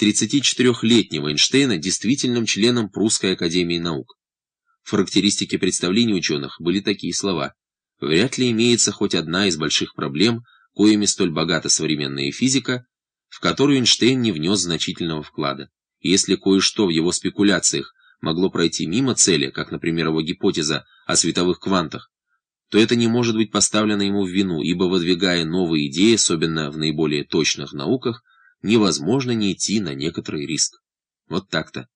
34-летнего Эйнштейна действительным членом Прусской академии наук. В характеристике представлений ученых были такие слова. Вряд ли имеется хоть одна из больших проблем, коими столь богата современная физика, в которую Эйнштейн не внес значительного вклада. И если кое-что в его спекуляциях могло пройти мимо цели, как, например, его гипотеза о световых квантах, то это не может быть поставлено ему в вину, ибо, выдвигая новые идеи, особенно в наиболее точных науках, невозможно не идти на некоторый риск. Вот так-то.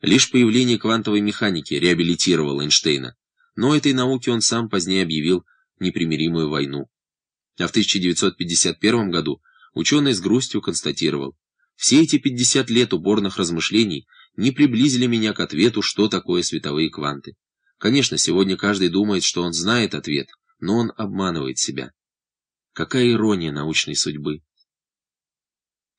Лишь появление квантовой механики реабилитировало Эйнштейна, но этой науке он сам позднее объявил непримиримую войну. А в 1951 году ученый с грустью констатировал, все эти 50 лет уборных размышлений не приблизили меня к ответу, что такое световые кванты. Конечно, сегодня каждый думает, что он знает ответ, но он обманывает себя. Какая ирония научной судьбы.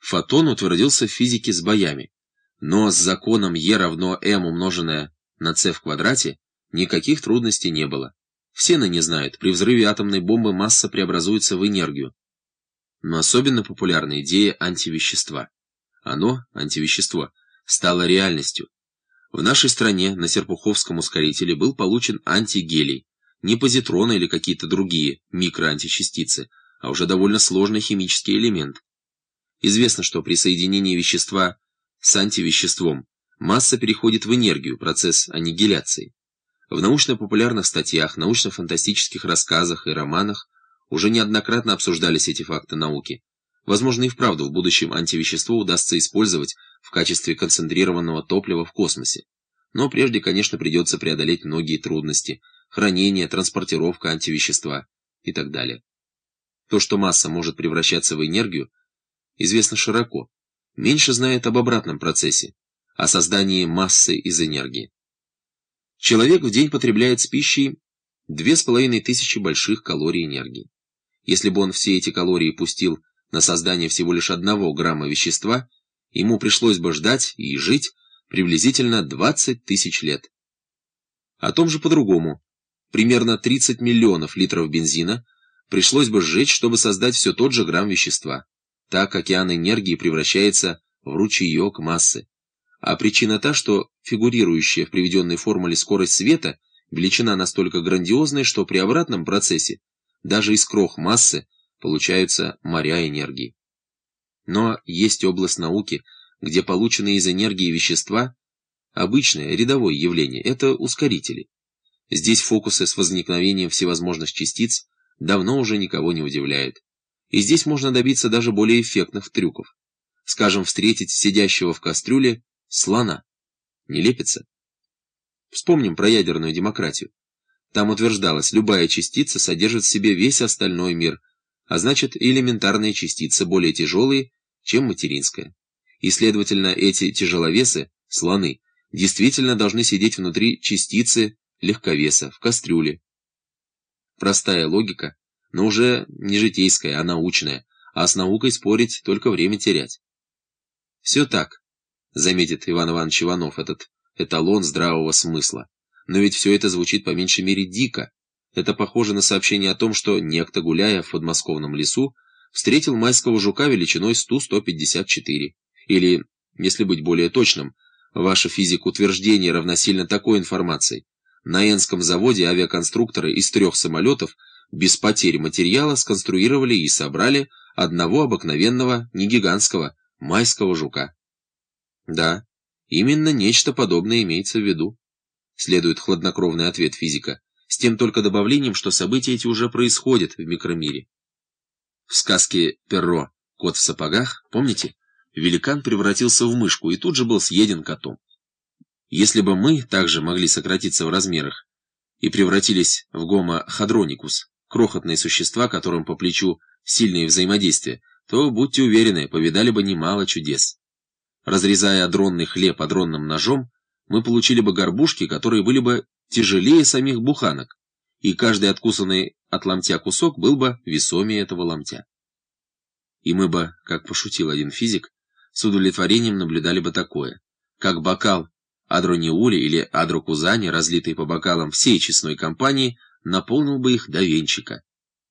Фотон утвердился в физике с боями, но с законом E равно m умноженное на c в квадрате никаких трудностей не было. Все ныне знают, при взрыве атомной бомбы масса преобразуется в энергию. Но особенно популярна идея антивещества. Оно, антивещество, стало реальностью, в нашей стране на Серпуховском ускорителе был получен антигелий, не позитроны или какие-то другие микроантичастицы, а уже довольно сложный химический элемент. Известно, что при соединении вещества с антивеществом масса переходит в энергию, процесс аннигиляции. В научно-популярных статьях, научно-фантастических рассказах и романах уже неоднократно обсуждались эти факты науки. Возможно, и вправду в будущем антивещество удастся использовать в качестве концентрированного топлива в космосе. Но прежде, конечно, придется преодолеть многие трудности – хранение, транспортировка антивещества и так далее. То, что масса может превращаться в энергию, известно широко. Меньше знает об обратном процессе – о создании массы из энергии. Человек в день потребляет с пищей 2500 больших калорий энергии. Если бы он все эти калории пустил на создание всего лишь одного грамма вещества, ему пришлось бы ждать и жить приблизительно 20 тысяч лет. О том же по-другому. Примерно 30 миллионов литров бензина пришлось бы сжечь, чтобы создать все тот же грамм вещества. Так океан энергии превращается в ручеек массы. А причина та, что фигурирующая в приведенной формуле скорость света величина настолько грандиозная, что при обратном процессе даже из крох массы получаются моря энергии. Но есть область науки, где полученные из энергии вещества – обычное, рядовое явление, это ускорители. Здесь фокусы с возникновением всевозможных частиц давно уже никого не удивляют. И здесь можно добиться даже более эффектных трюков. Скажем, встретить сидящего в кастрюле слона. Не лепится? Вспомним про ядерную демократию. Там утверждалось, любая частица содержит в себе весь остальной мир – а значит элементарные частицы более тяжелые, чем материнская. И, следовательно, эти тяжеловесы, слоны, действительно должны сидеть внутри частицы легковеса, в кастрюле. Простая логика, но уже не житейская, а научная, а с наукой спорить только время терять. Все так, заметит Иван Иванович Иванов, этот эталон здравого смысла. Но ведь все это звучит по меньшей мере дико. Это похоже на сообщение о том, что некто, гуляя в подмосковном лесу, встретил майского жука величиной 100-154. Или, если быть более точным, ваша физик утверждение равносильно такой информации. На Энском заводе авиаконструкторы из трех самолетов без потери материала сконструировали и собрали одного обыкновенного, не гигантского, майского жука. Да, именно нечто подобное имеется в виду. Следует хладнокровный ответ физика с тем только добавлением, что события эти уже происходят в микромире. В сказке «Перро. Кот в сапогах», помните, великан превратился в мышку и тут же был съеден котом. Если бы мы также могли сократиться в размерах и превратились в гомо-хадроникус, крохотные существа, которым по плечу сильные взаимодействия, то, будьте уверены, повидали бы немало чудес. Разрезая адронный хлеб адронным ножом, мы получили бы горбушки, которые были бы тяжелее самих буханок, и каждый откусанный от ломтя кусок был бы весомее этого ломтя. И мы бы, как пошутил один физик, с удовлетворением наблюдали бы такое, как бокал Адрониули или Адрокузани, разлитый по бокалам всей честной компании, наполнил бы их до венчика.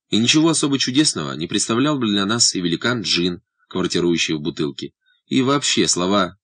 И ничего особо чудесного не представлял бы для нас и великан Джин, квартирующий в бутылке, И вообще слова